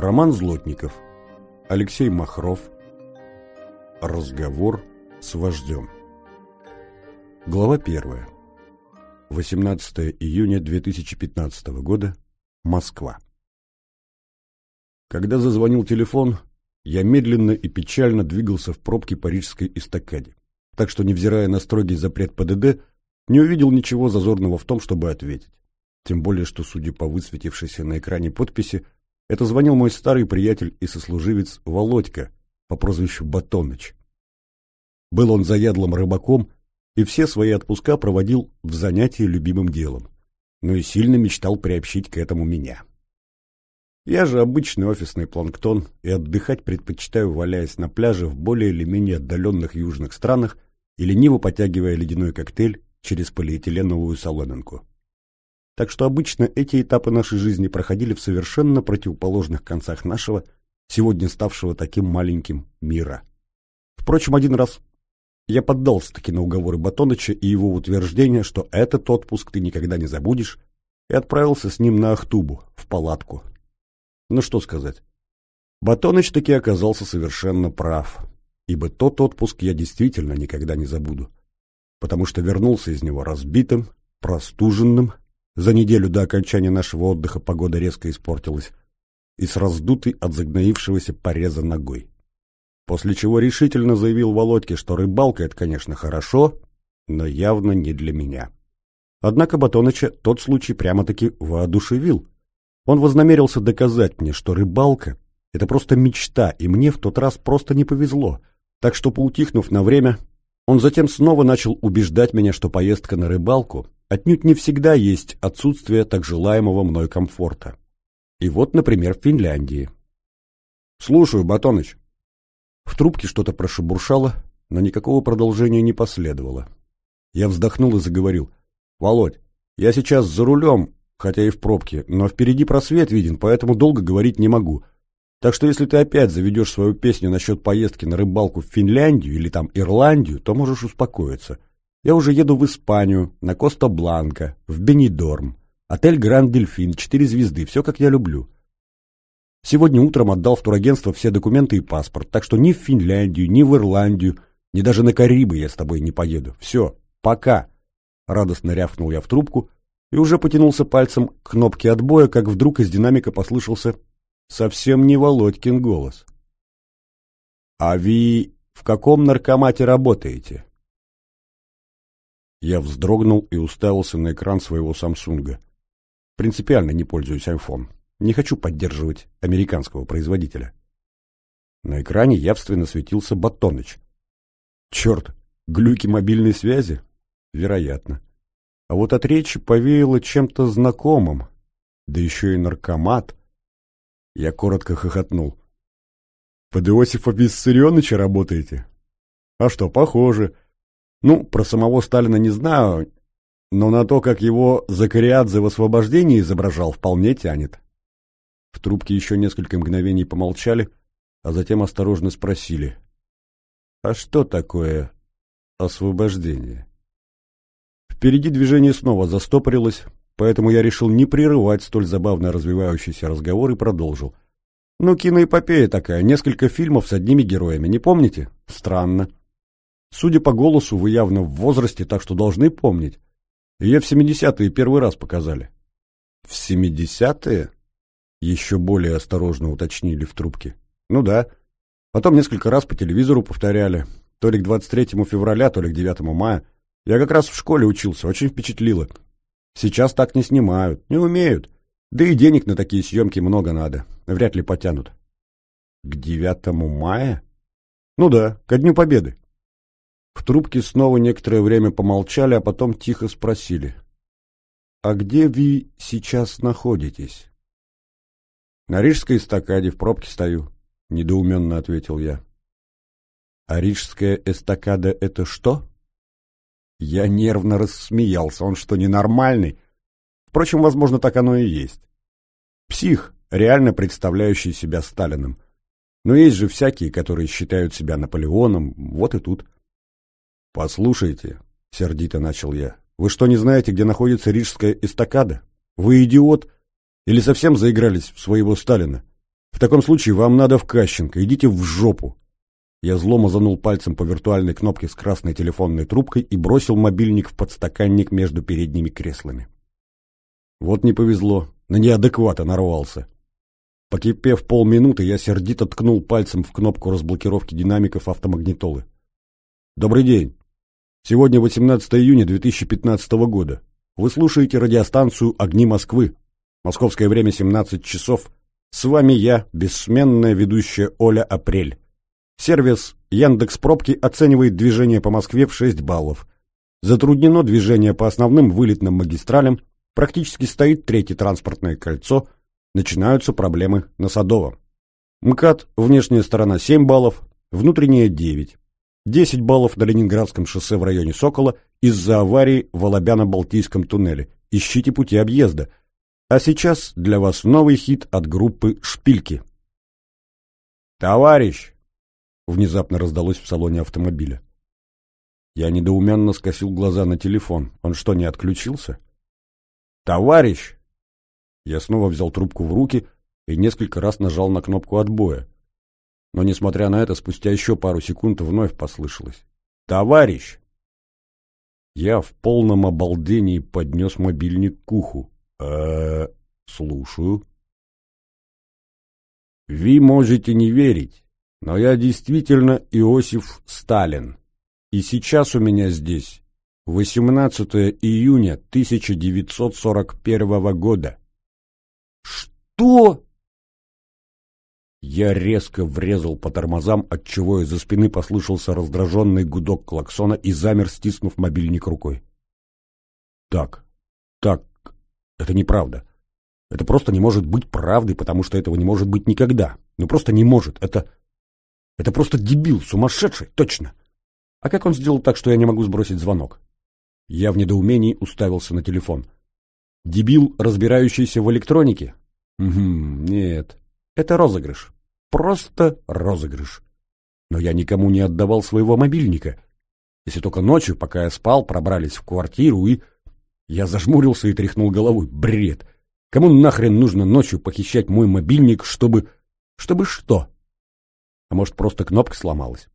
Роман Злотников, Алексей Махров. Разговор с вождем. Глава первая. 18 июня 2015 года. Москва. Когда зазвонил телефон, я медленно и печально двигался в пробке парижской эстакаде, так что, невзирая на строгий запрет ПДД, не увидел ничего зазорного в том, чтобы ответить. Тем более, что, судя по высветившейся на экране подписи, это звонил мой старый приятель и сослуживец Володька по прозвищу Батоныч. Был он заядлым рыбаком и все свои отпуска проводил в занятии любимым делом, но и сильно мечтал приобщить к этому меня. Я же обычный офисный планктон и отдыхать предпочитаю, валяясь на пляже в более или менее отдаленных южных странах и лениво потягивая ледяной коктейль через полиэтиленовую соломинку. Так что обычно эти этапы нашей жизни проходили в совершенно противоположных концах нашего, сегодня ставшего таким маленьким мира. Впрочем, один раз я поддался-таки на уговоры Батоныча и его утверждение, что этот отпуск ты никогда не забудешь, и отправился с ним на Ахтубу, в палатку. Ну что сказать. Батоныч таки оказался совершенно прав, ибо тот отпуск я действительно никогда не забуду, потому что вернулся из него разбитым, простуженным, за неделю до окончания нашего отдыха погода резко испортилась, и с раздутой от загноившегося пореза ногой. После чего решительно заявил Володьке, что рыбалка — это, конечно, хорошо, но явно не для меня. Однако Батоныча тот случай прямо-таки воодушевил. Он вознамерился доказать мне, что рыбалка — это просто мечта, и мне в тот раз просто не повезло. Так что, поутихнув на время, он затем снова начал убеждать меня, что поездка на рыбалку отнюдь не всегда есть отсутствие так желаемого мной комфорта. И вот, например, в Финляндии. «Слушаю, Батоныч». В трубке что-то прошебуршало, но никакого продолжения не последовало. Я вздохнул и заговорил. «Володь, я сейчас за рулем, хотя и в пробке, но впереди просвет виден, поэтому долго говорить не могу. Так что если ты опять заведешь свою песню насчет поездки на рыбалку в Финляндию или там Ирландию, то можешь успокоиться. Я уже еду в Испанию, на Коста-Бланка, в Бенидорм. Отель Гранд Дельфин, четыре звезды, все как я люблю. Сегодня утром отдал в турагентство все документы и паспорт, так что ни в Финляндию, ни в Ирландию, ни даже на Карибы я с тобой не поеду. Все, пока. Радостно рявкнул я в трубку и уже потянулся пальцем к кнопке отбоя, как вдруг из динамика послышался совсем не Володькин голос. «А вы в каком наркомате работаете?» Я вздрогнул и уставился на экран своего Самсунга. Принципиально не пользуюсь iPhone. Не хочу поддерживать американского производителя. На экране явственно светился Батоныч. Черт, глюки мобильной связи? Вероятно. А вот от речи повеяло чем-то знакомым. Да еще и наркомат. Я коротко хохотнул. «Под Иосифа Виссарионовича работаете?» «А что, похоже. Ну, про самого Сталина не знаю, но на то, как его Закариадзе в освобождении изображал, вполне тянет. В трубке еще несколько мгновений помолчали, а затем осторожно спросили. «А что такое освобождение?» Впереди движение снова застопорилось, поэтому я решил не прерывать столь забавно развивающийся разговор и продолжил. «Ну, киноэпопея такая, несколько фильмов с одними героями, не помните? Странно». Судя по голосу, вы явно в возрасте, так что должны помнить. Ее в семидесятые первый раз показали. В семидесятые? Еще более осторожно уточнили в трубке. Ну да. Потом несколько раз по телевизору повторяли. То ли к 23 февраля, то ли к 9 мая. Я как раз в школе учился, очень впечатлило. Сейчас так не снимают, не умеют. Да и денег на такие съемки много надо. Вряд ли потянут. К 9 мая? Ну да, ко Дню Победы. В трубке снова некоторое время помолчали, а потом тихо спросили. «А где вы сейчас находитесь?» «На Рижской эстакаде в пробке стою», — недоуменно ответил я. «А Рижская эстакада — это что?» Я нервно рассмеялся. Он что, ненормальный? Впрочем, возможно, так оно и есть. Псих, реально представляющий себя Сталиным. Но есть же всякие, которые считают себя Наполеоном, вот и тут. «Послушайте», — сердито начал я, — «вы что, не знаете, где находится Рижская эстакада? Вы идиот? Или совсем заигрались в своего Сталина? В таком случае вам надо в Кащенко, идите в жопу. Я зло мазанул пальцем по виртуальной кнопке с красной телефонной трубкой и бросил мобильник в подстаканник между передними креслами. Вот не повезло, на неадеквата нарвался. Покипев полминуты, я сердито ткнул пальцем в кнопку разблокировки динамиков автомагнитолы. «Добрый день. Сегодня 18 июня 2015 года. Вы слушаете радиостанцию «Огни Москвы». Московское время 17 часов. С вами я, бессменная ведущая Оля Апрель. Сервис Яндекс Пробки оценивает движение по Москве в 6 баллов. Затруднено движение по основным вылетным магистралям, практически стоит третье транспортное кольцо, начинаются проблемы на Садовом. МКАД, внешняя сторона 7 баллов, внутренняя 9. 10 баллов на Ленинградском шоссе в районе Сокола из-за аварии в Алабяно-Балтийском туннеле. Ищите пути объезда. А сейчас для вас новый хит от группы «Шпильки». «Товарищ!» — внезапно раздалось в салоне автомобиля. Я недоуменно скосил глаза на телефон. Он что, не отключился? «Товарищ!» Я снова взял трубку в руки и несколько раз нажал на кнопку отбоя. Но, несмотря на это, спустя еще пару секунд вновь послышалось. «Товарищ!» Я в полном обалдении поднес мобильник к уху. э слушаю. Вы можете не верить, но я действительно Иосиф Сталин. И сейчас у меня здесь 18 июня 1941 года. Что? Я резко врезал по тормозам, отчего из-за спины послышался раздраженный гудок клаксона и замер, стиснув мобильник рукой. Так, так, это неправда. Это просто не может быть правдой, потому что этого не может быть никогда. Ну просто не может. Это... Это просто дебил, сумасшедший, точно. А как он сделал так, что я не могу сбросить звонок? Я в недоумении уставился на телефон. Дебил, разбирающийся в электронике? Угу, нет, это розыгрыш. Просто розыгрыш. Но я никому не отдавал своего мобильника. Если только ночью, пока я спал, пробрались в квартиру и... Я зажмурился и тряхнул головой. Бред! Кому нахрен нужно ночью похищать мой мобильник, чтобы... Чтобы что? А может, просто кнопка сломалась?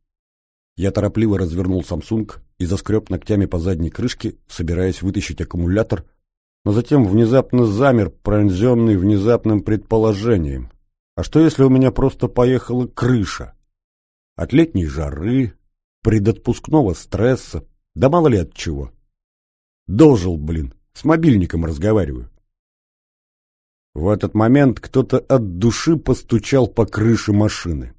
Я торопливо развернул Samsung и заскреб ногтями по задней крышке, собираясь вытащить аккумулятор, но затем внезапно замер, пронзенный внезапным предположением. А что, если у меня просто поехала крыша? От летней жары, предотпускного стресса, да мало ли от чего. Дожил, блин, с мобильником разговариваю. В этот момент кто-то от души постучал по крыше машины.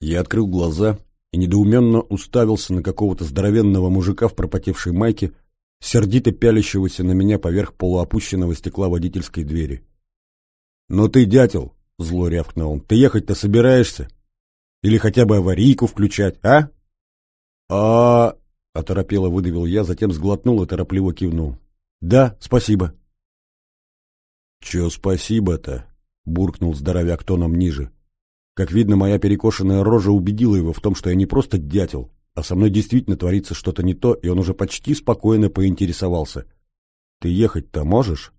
Я открыл глаза и недоуменно уставился на какого-то здоровенного мужика в пропотевшей майке, сердито пялящегося на меня поверх полуопущенного стекла водительской двери. «Ну ты, дятел!» — зло рявкнул он. «Ты ехать-то собираешься? Или хотя бы аварийку включать, а?» «А...» — оторопело выдавил я, затем сглотнул и торопливо кивнул. «Да, спасибо». «Чё спасибо-то?» — буркнул здоровяк тоном ниже. Как видно, моя перекошенная рожа убедила его в том, что я не просто дятел, а со мной действительно творится что-то не то, и он уже почти спокойно поинтересовался. «Ты ехать-то можешь?»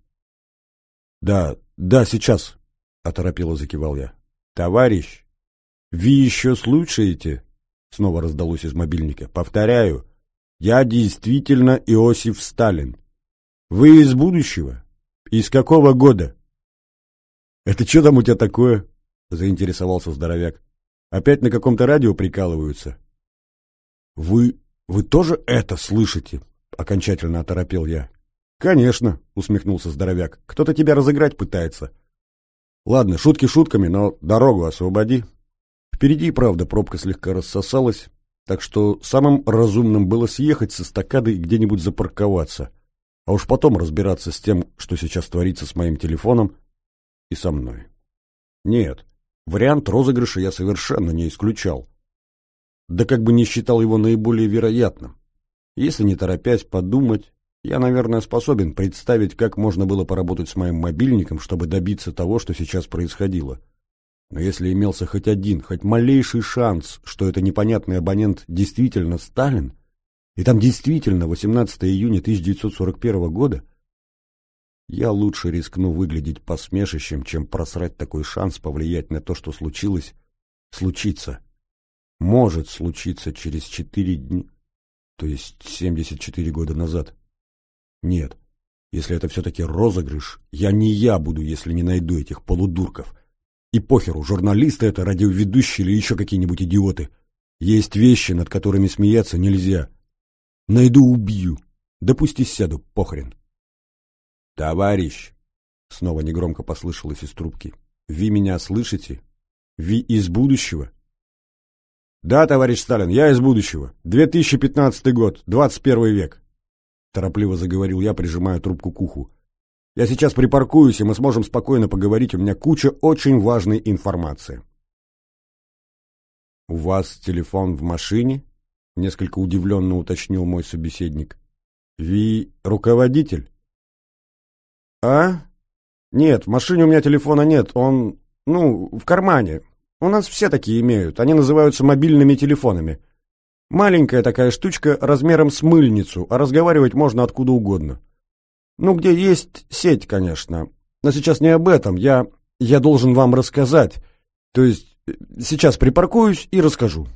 «Да, да, сейчас», оторопело закивал я. «Товарищ, вы еще слушаете?» Снова раздалось из мобильника. «Повторяю, я действительно Иосиф Сталин. Вы из будущего? Из какого года?» «Это что там у тебя такое?» Заинтересовался здоровяк. «Опять на каком-то радио прикалываются?» «Вы... вы тоже это слышите?» Окончательно оторопел я. «Конечно», — усмехнулся здоровяк. «Кто-то тебя разыграть пытается». Ладно, шутки шутками, но дорогу освободи. Впереди, правда, пробка слегка рассосалась, так что самым разумным было съехать со эстакады и где-нибудь запарковаться, а уж потом разбираться с тем, что сейчас творится с моим телефоном и со мной. Нет, вариант розыгрыша я совершенно не исключал. Да как бы не считал его наиболее вероятным. Если не торопясь подумать, я, наверное, способен представить, как можно было поработать с моим мобильником, чтобы добиться того, что сейчас происходило. Но если имелся хоть один, хоть малейший шанс, что это непонятный абонент действительно Сталин, и там действительно 18 июня 1941 года, Я лучше рискну выглядеть посмешищем, чем просрать такой шанс повлиять на то, что случилось, случится. Может случиться через четыре дня, то есть семьдесят четыре года назад. Нет, если это все-таки розыгрыш, я не я буду, если не найду этих полудурков. И похеру, журналисты это, радиоведущие или еще какие-нибудь идиоты. Есть вещи, над которыми смеяться нельзя. Найду — убью. Допусти сяду, похрен. «Товарищ!» — снова негромко послышалось из трубки. «Ви меня слышите? Ви из будущего?» «Да, товарищ Сталин, я из будущего. 2015 год, 21 век», — торопливо заговорил я, прижимая трубку к уху. «Я сейчас припаркуюсь, и мы сможем спокойно поговорить. У меня куча очень важной информации». «У вас телефон в машине?» — несколько удивленно уточнил мой собеседник. «Ви руководитель?» «А? Нет, в машине у меня телефона нет, он, ну, в кармане. У нас все такие имеют, они называются мобильными телефонами. Маленькая такая штучка размером с мыльницу, а разговаривать можно откуда угодно. Ну, где есть сеть, конечно. Но сейчас не об этом, я, я должен вам рассказать. То есть, сейчас припаркуюсь и расскажу».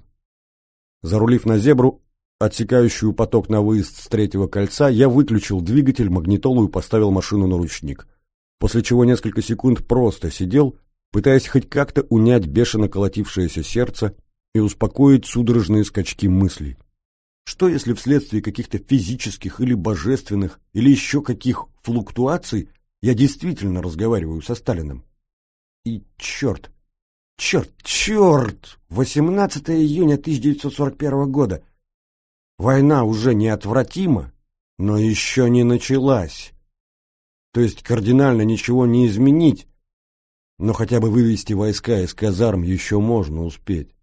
Зарулив на зебру, отсекающую поток на выезд с третьего кольца, я выключил двигатель, магнитолу и поставил машину на ручник. После чего несколько секунд просто сидел, пытаясь хоть как-то унять бешено колотившееся сердце и успокоить судорожные скачки мыслей. Что если вследствие каких-то физических или божественных, или еще каких флуктуаций я действительно разговариваю со Сталиным? И черт, черт, черт! 18 июня 1941 года. Война уже неотвратима, но еще не началась. То есть кардинально ничего не изменить, но хотя бы вывести войска из казарм еще можно успеть.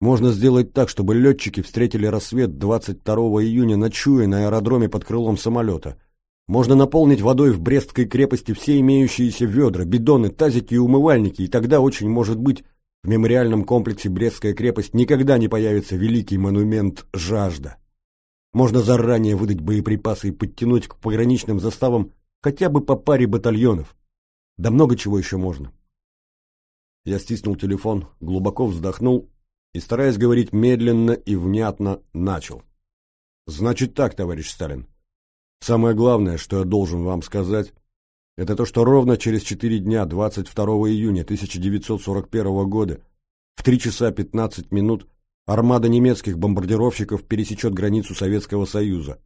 Можно сделать так, чтобы летчики встретили рассвет 22 июня, ночуя на аэродроме под крылом самолета. Можно наполнить водой в Брестской крепости все имеющиеся ведра, бидоны, тазики и умывальники, и тогда очень может быть в мемориальном комплексе Брестская крепость никогда не появится великий монумент «Жажда». Можно заранее выдать боеприпасы и подтянуть к пограничным заставам хотя бы по паре батальонов. Да много чего еще можно. Я стиснул телефон, глубоко вздохнул и, стараясь говорить медленно и внятно, начал. Значит так, товарищ Сталин. Самое главное, что я должен вам сказать, это то, что ровно через четыре дня, 22 июня 1941 года, в 3 часа 15 минут, армада немецких бомбардировщиков пересечет границу Советского Союза.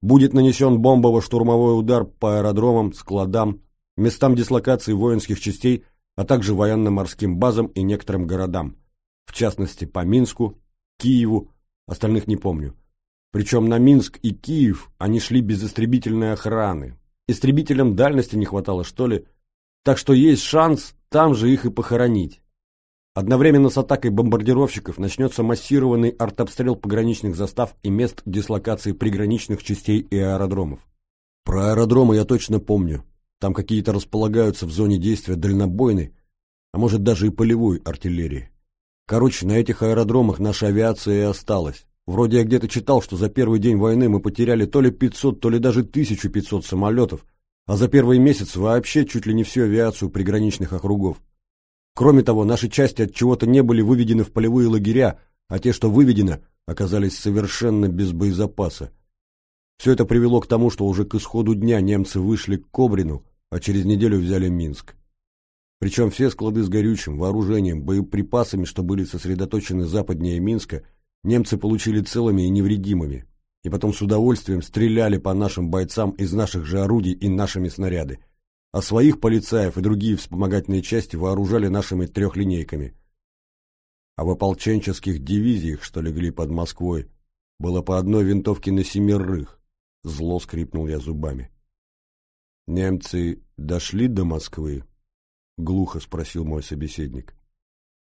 Будет нанесен бомбово-штурмовой удар по аэродромам, складам, местам дислокации воинских частей, а также военно-морским базам и некоторым городам, в частности по Минску, Киеву, остальных не помню. Причем на Минск и Киев они шли без истребительной охраны. Истребителям дальности не хватало, что ли, так что есть шанс там же их и похоронить. Одновременно с атакой бомбардировщиков начнется массированный артобстрел пограничных застав и мест дислокации приграничных частей и аэродромов. Про аэродромы я точно помню. Там какие-то располагаются в зоне действия дальнобойной, а может даже и полевой артиллерии. Короче, на этих аэродромах наша авиация и осталась. Вроде я где-то читал, что за первый день войны мы потеряли то ли 500, то ли даже 1500 самолетов, а за первый месяц вообще чуть ли не всю авиацию приграничных округов. Кроме того, наши части от чего-то не были выведены в полевые лагеря, а те, что выведены, оказались совершенно без боезапаса. Все это привело к тому, что уже к исходу дня немцы вышли к Кобрину, а через неделю взяли Минск. Причем все склады с горючим, вооружением, боеприпасами, что были сосредоточены западнее Минска, немцы получили целыми и невредимыми, и потом с удовольствием стреляли по нашим бойцам из наших же орудий и нашими снаряды а своих полицаев и другие вспомогательные части вооружали нашими трехлинейками. А в ополченческих дивизиях, что легли под Москвой, было по одной винтовке на семерых. Зло скрипнул я зубами. «Немцы дошли до Москвы?» — глухо спросил мой собеседник.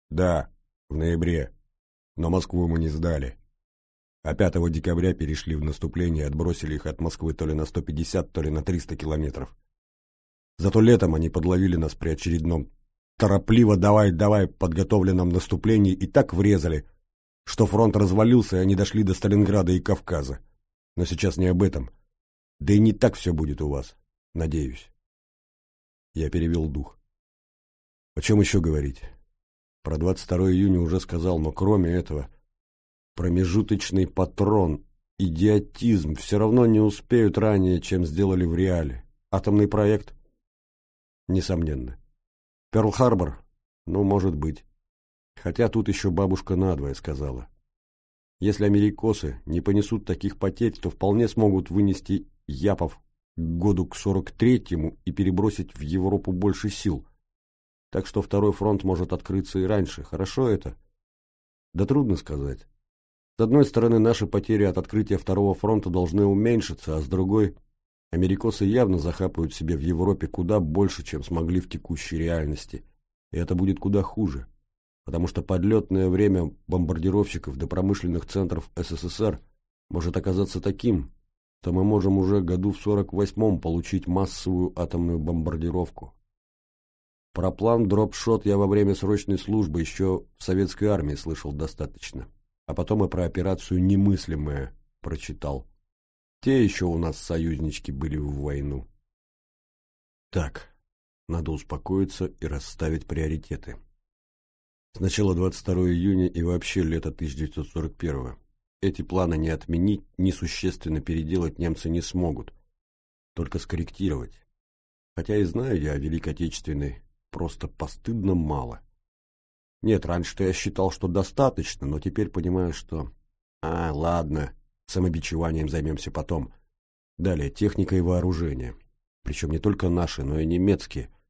«Да, в ноябре. Но Москву мы не сдали. А 5 декабря перешли в наступление и отбросили их от Москвы то ли на 150, то ли на 300 километров. Зато летом они подловили нас при очередном торопливо давай-давай подготовленном наступлении и так врезали, что фронт развалился, и они дошли до Сталинграда и Кавказа. Но сейчас не об этом. Да и не так все будет у вас, надеюсь. Я перевел дух. О чем еще говорить? Про 22 июня уже сказал, но кроме этого, промежуточный патрон, идиотизм, все равно не успеют ранее, чем сделали в реале. Атомный проект? Несомненно. Перл-Харбор? Ну, может быть. Хотя тут еще бабушка надвое сказала. Если америкосы не понесут таких потерь, то вполне смогут вынести Япов к году к 43-му и перебросить в Европу больше сил. Так что второй фронт может открыться и раньше. Хорошо это? Да трудно сказать. С одной стороны, наши потери от открытия второго фронта должны уменьшиться, а с другой, америкосы явно захапают себе в Европе куда больше, чем смогли в текущей реальности. И это будет куда хуже потому что подлетное время бомбардировщиков до промышленных центров СССР может оказаться таким, что мы можем уже году в 48-м получить массовую атомную бомбардировку. Про план дропшот я во время срочной службы еще в советской армии слышал достаточно, а потом и про операцию «Немыслимое» прочитал. Те еще у нас союзнички были в войну. Так, надо успокоиться и расставить приоритеты. Сначала 22 июня и вообще лето 1941 Эти планы не отменить, ни существенно переделать немцы не смогут. Только скорректировать. Хотя и знаю я о Великой Отечественной просто постыдно мало. Нет, раньше-то я считал, что достаточно, но теперь понимаю, что... А, ладно, самобичеванием займемся потом. Далее, техника и вооружение. Причем не только наши, но и немецкие –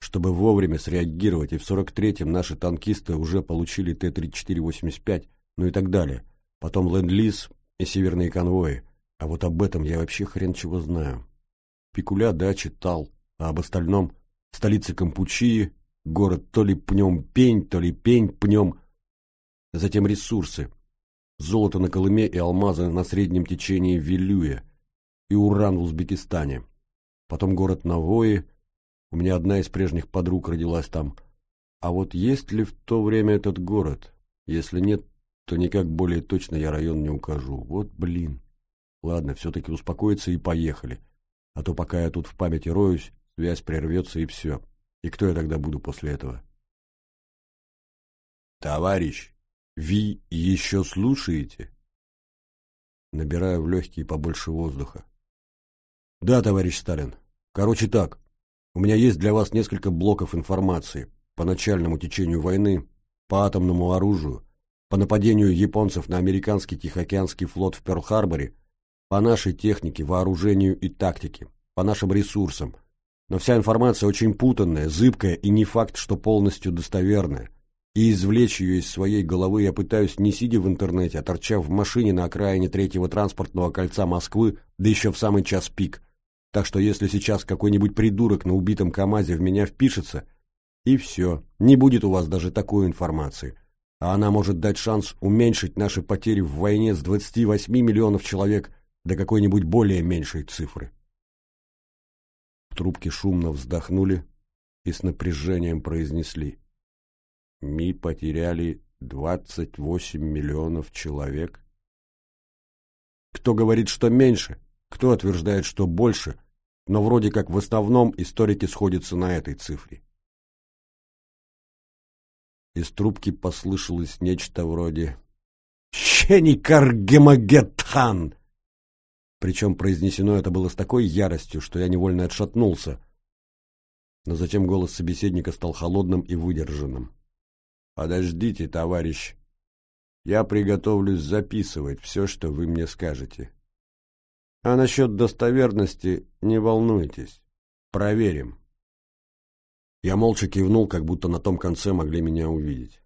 чтобы вовремя среагировать, и в 43-м наши танкисты уже получили Т-34-85, ну и так далее. Потом Ленд-Лиз и северные конвои. А вот об этом я вообще хрен чего знаю. Пикуля, да, читал, а об остальном — столица Кампучии, город то ли пнем-пень, то ли пень-пнем. Затем ресурсы. Золото на Колыме и алмазы на среднем течении Вилюя и уран в Узбекистане. Потом город Навои — у меня одна из прежних подруг родилась там. А вот есть ли в то время этот город? Если нет, то никак более точно я район не укажу. Вот блин. Ладно, все-таки успокоиться и поехали. А то пока я тут в памяти роюсь, связь прервется и все. И кто я тогда буду после этого? Товарищ, Ви еще слушаете? Набираю в легкие побольше воздуха. Да, товарищ Сталин. Короче так, у меня есть для вас несколько блоков информации по начальному течению войны, по атомному оружию, по нападению японцев на американский Тихоокеанский флот в Перл-Харборе, по нашей технике, вооружению и тактике, по нашим ресурсам. Но вся информация очень путанная, зыбкая и не факт, что полностью достоверная. И извлечь ее из своей головы я пытаюсь не сидя в интернете, а торча в машине на окраине третьего транспортного кольца Москвы, да еще в самый час пик – так что если сейчас какой-нибудь придурок на убитом КамАЗе в меня впишется, и все, не будет у вас даже такой информации. А она может дать шанс уменьшить наши потери в войне с 28 миллионов человек до какой-нибудь более меньшей цифры. В трубке шумно вздохнули и с напряжением произнесли. Мы потеряли 28 миллионов человек. Кто говорит, что меньше? Кто утверждает, что больше, но вроде как в основном историки сходятся на этой цифре. Из трубки послышалось нечто вроде «Щеникар-гемагетхан!» Причем произнесено это было с такой яростью, что я невольно отшатнулся. Но затем голос собеседника стал холодным и выдержанным. «Подождите, товарищ. Я приготовлюсь записывать все, что вы мне скажете. А насчет достоверности не волнуйтесь. Проверим. Я молча кивнул, как будто на том конце могли меня увидеть.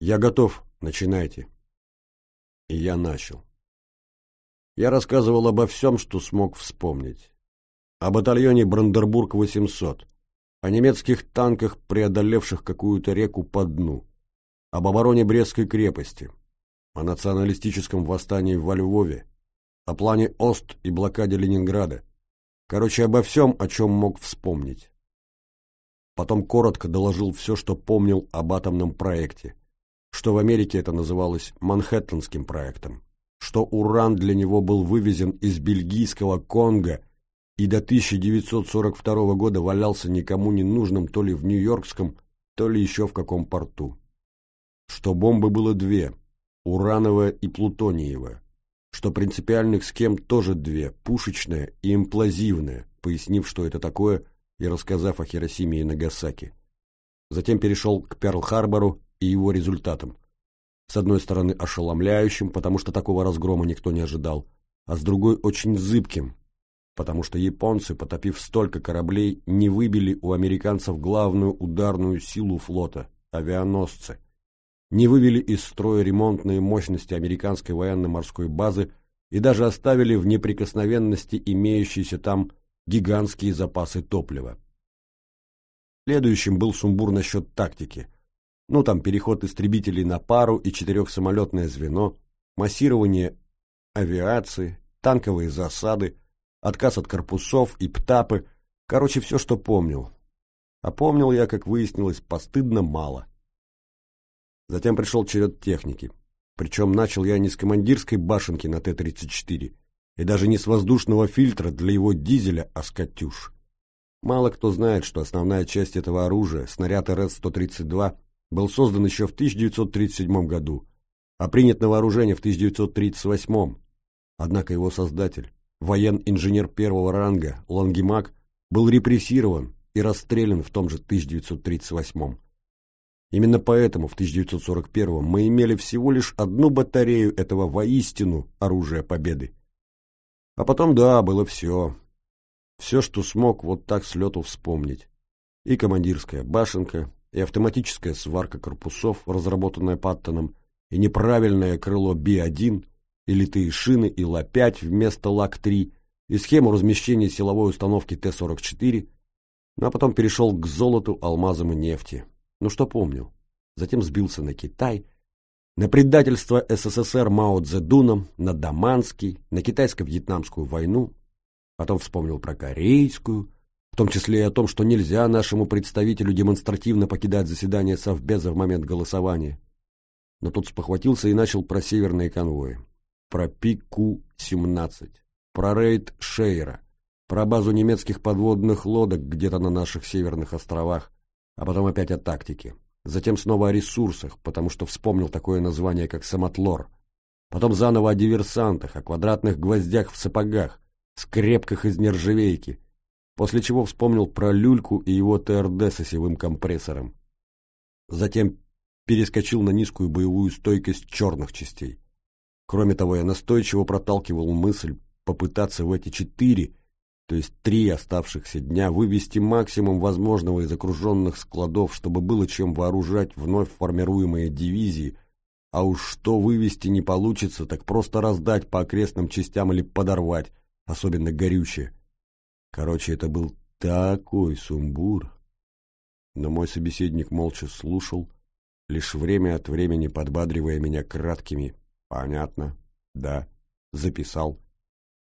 Я готов, начинайте. И я начал. Я рассказывал обо всем, что смог вспомнить. О батальоне Брандербург-800, о немецких танках, преодолевших какую-то реку по дну, об обороне Брестской крепости, о националистическом восстании во Львове, о плане Ост и блокаде Ленинграда. Короче, обо всем, о чем мог вспомнить. Потом коротко доложил все, что помнил об атомном проекте, что в Америке это называлось Манхэттенским проектом, что уран для него был вывезен из бельгийского Конго и до 1942 года валялся никому не нужным то ли в Нью-Йоркском, то ли еще в каком порту. Что бомбы было две – урановая и плутониевая, что принципиальных схем тоже две – пушечная и имплазивная, пояснив, что это такое, и рассказав о Хиросиме и Нагасаки. Затем перешел к Перл-Харбору и его результатам. С одной стороны ошеломляющим, потому что такого разгрома никто не ожидал, а с другой очень зыбким, потому что японцы, потопив столько кораблей, не выбили у американцев главную ударную силу флота – авианосцы, не вывели из строя ремонтные мощности американской военно-морской базы и даже оставили в неприкосновенности имеющиеся там гигантские запасы топлива. Следующим был сумбур насчет тактики. Ну, там переход истребителей на пару и четырехсамолетное звено, массирование авиации, танковые засады, отказ от корпусов и птапы, короче, все, что помнил. А помнил я, как выяснилось, постыдно мало. Затем пришел черед техники. Причем начал я не с командирской башенки на Т-34, и даже не с воздушного фильтра для его дизеля, а с «Катюш». Мало кто знает, что основная часть этого оружия, снаряд РС-132, был создан еще в 1937 году, а принят на вооружение в 1938. Однако его создатель, воен-инженер первого ранга Лангемак, был репрессирован и расстрелян в том же 1938. Именно поэтому в 1941 мы имели всего лишь одну батарею этого воистину оружия победы. А потом, да, было все. Все, что смог вот так с лету вспомнить. И командирская башенка, и автоматическая сварка корпусов, разработанная Паттоном, и неправильное крыло Би-1, и литые шины, и Ла-5 вместо Лак-3, и схему размещения силовой установки Т-44, ну а потом перешел к золоту, алмазам и нефти. Ну что помню. Затем сбился на Китай – на предательство СССР Мао Цзэдуном, на Даманский, на китайско-вьетнамскую войну, потом вспомнил про корейскую, в том числе и о том, что нельзя нашему представителю демонстративно покидать заседание Совбеза в момент голосования. Но тут спохватился и начал про северные конвои, про Пику-17, про рейд Шейра, про базу немецких подводных лодок где-то на наших северных островах, а потом опять о тактике. Затем снова о ресурсах, потому что вспомнил такое название, как самотлор. Потом заново о диверсантах, о квадратных гвоздях в сапогах, скрепках из нержавейки. После чего вспомнил про люльку и его ТРД с осевым компрессором. Затем перескочил на низкую боевую стойкость черных частей. Кроме того, я настойчиво проталкивал мысль попытаться в эти четыре то есть три оставшихся дня, вывести максимум возможного из окруженных складов, чтобы было чем вооружать вновь формируемые дивизии, а уж что вывести не получится, так просто раздать по окрестным частям или подорвать, особенно горючее. Короче, это был такой сумбур. Но мой собеседник молча слушал, лишь время от времени подбадривая меня краткими «понятно», «да», «записал»,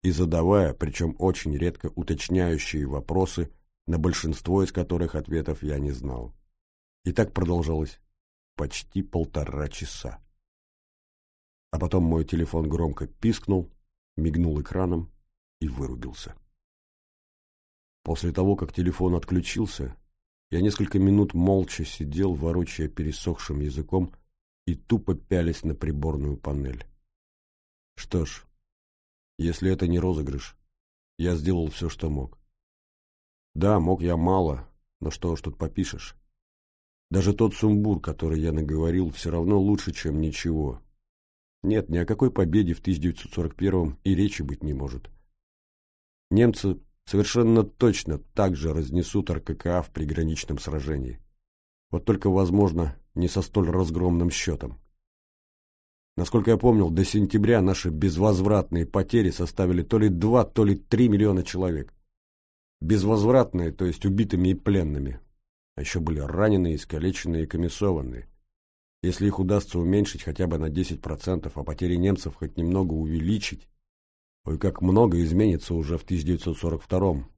и задавая, причем очень редко уточняющие вопросы, на большинство из которых ответов я не знал. И так продолжалось почти полтора часа. А потом мой телефон громко пискнул, мигнул экраном и вырубился. После того, как телефон отключился, я несколько минут молча сидел, ворочая пересохшим языком и тупо пялись на приборную панель. Что ж, если это не розыгрыш. Я сделал все, что мог. Да, мог я мало, но что уж тут попишешь. Даже тот сумбур, который я наговорил, все равно лучше, чем ничего. Нет, ни о какой победе в 1941-м и речи быть не может. Немцы совершенно точно так же разнесут РККА в приграничном сражении. Вот только, возможно, не со столь разгромным счетом. Насколько я помнил, до сентября наши безвозвратные потери составили то ли 2, то ли 3 миллиона человек. Безвозвратные, то есть убитыми и пленными. А еще были раненые, искалеченные и комиссованные. Если их удастся уменьшить хотя бы на 10%, а потери немцев хоть немного увеличить, ой, как много изменится уже в 1942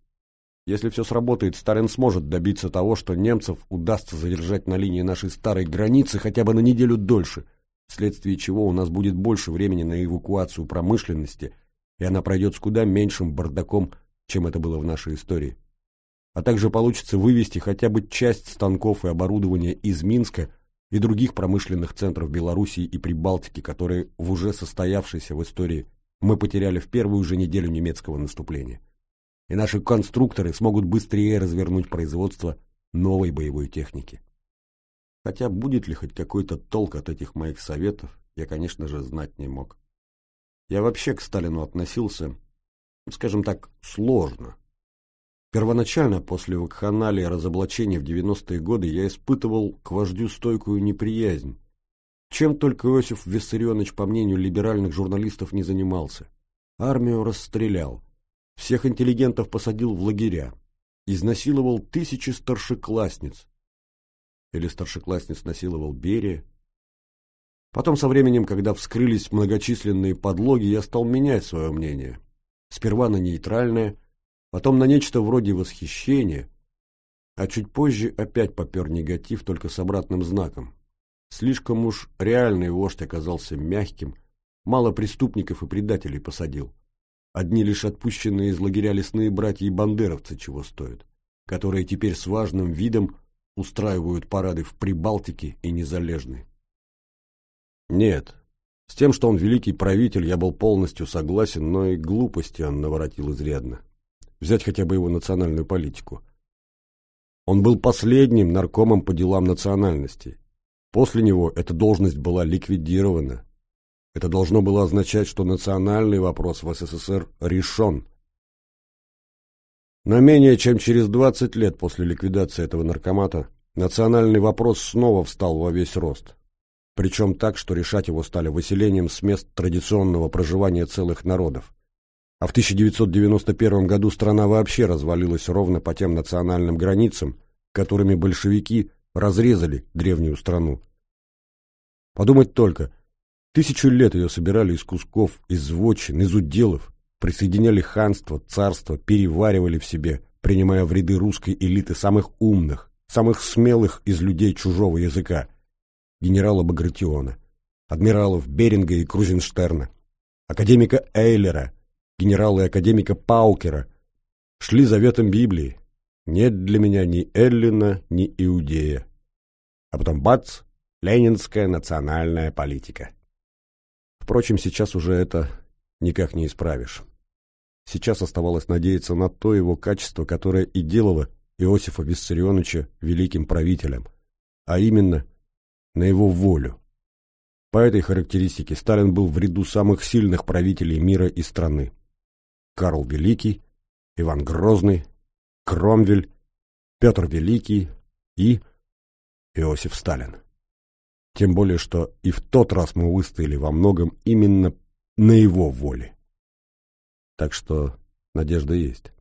Если все сработает, Сталин сможет добиться того, что немцев удастся задержать на линии нашей старой границы хотя бы на неделю дольше – вследствие чего у нас будет больше времени на эвакуацию промышленности, и она пройдет с куда меньшим бардаком чем это было в нашей истории. А также получится вывести хотя бы часть станков и оборудования из Минска и других промышленных центров Белоруссии и Прибалтики, которые в уже состоявшейся в истории мы потеряли в первую же неделю немецкого наступления. И наши конструкторы смогут быстрее развернуть производство новой боевой техники. Хотя будет ли хоть какой-то толк от этих моих советов, я, конечно же, знать не мог. Я вообще к Сталину относился, скажем так, сложно. Первоначально, после вакханалии разоблачения в 90-е годы, я испытывал к вождю стойкую неприязнь. Чем только Иосиф Виссарионович, по мнению либеральных журналистов, не занимался. Армию расстрелял, всех интеллигентов посадил в лагеря, изнасиловал тысячи старшеклассниц. Или старшеклассниц насиловал Берия. Потом со временем, когда вскрылись многочисленные подлоги, я стал менять свое мнение. Сперва на нейтральное, потом на нечто вроде восхищения, а чуть позже опять попер негатив, только с обратным знаком. Слишком уж реальный вождь оказался мягким, мало преступников и предателей посадил. Одни лишь отпущенные из лагеря лесные братья и бандеровцы чего стоят, которые теперь с важным видом устраивают парады в Прибалтике и Незалежной. Нет, с тем, что он великий правитель, я был полностью согласен, но и глупости он наворотил изрядно. Взять хотя бы его национальную политику. Он был последним наркомом по делам национальностей. После него эта должность была ликвидирована. Это должно было означать, что национальный вопрос в СССР решен. Но менее чем через 20 лет после ликвидации этого наркомата национальный вопрос снова встал во весь рост. Причем так, что решать его стали выселением с мест традиционного проживания целых народов. А в 1991 году страна вообще развалилась ровно по тем национальным границам, которыми большевики разрезали древнюю страну. Подумать только, тысячу лет ее собирали из кусков, из вотчин, из уделов, присоединяли ханство, царство, переваривали в себе, принимая в ряды русской элиты самых умных, самых смелых из людей чужого языка, генерала Багратиона, адмиралов Беринга и Крузенштерна, академика Эйлера, генерала и академика Паукера, шли заветом Библии, нет для меня ни Эллина, ни Иудея. А потом бац, ленинская национальная политика. Впрочем, сейчас уже это никак не исправишь. Сейчас оставалось надеяться на то его качество, которое и делало Иосифа Виссарионовича великим правителем, а именно на его волю. По этой характеристике Сталин был в ряду самых сильных правителей мира и страны. Карл Великий, Иван Грозный, Кромвель, Петр Великий и Иосиф Сталин. Тем более, что и в тот раз мы выстояли во многом именно на его воле. Так что надежда есть.